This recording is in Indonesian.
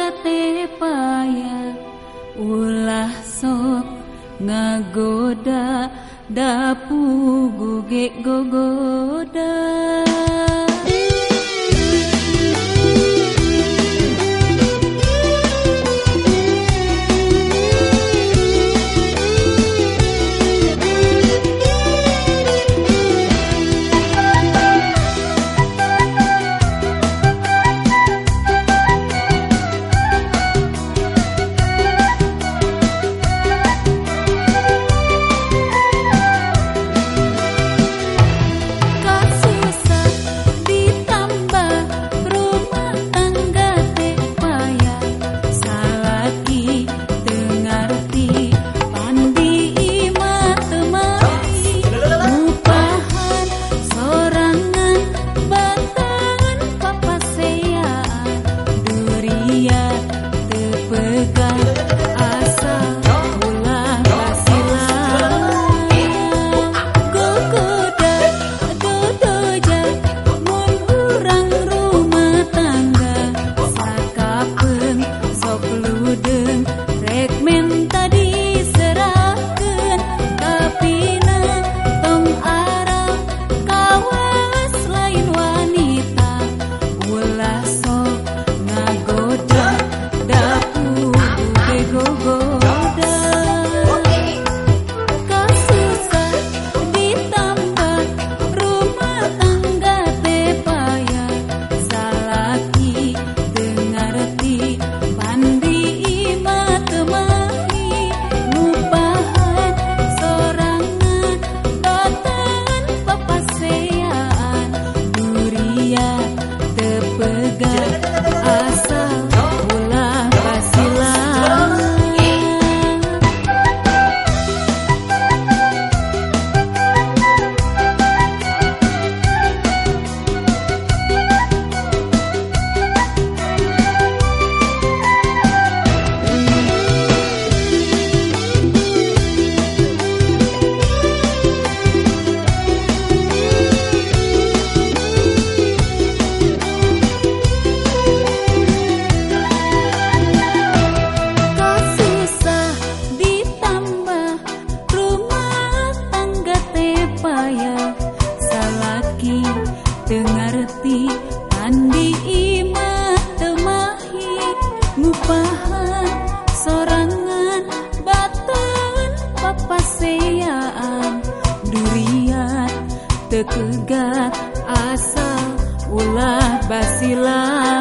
ngate payah ulah sok ngagoda dapu gugek gogoda rezeki Tengerti andi imah temahi Ngupahan sorangan batan papaseaan Durian tekegat asal ulah basilah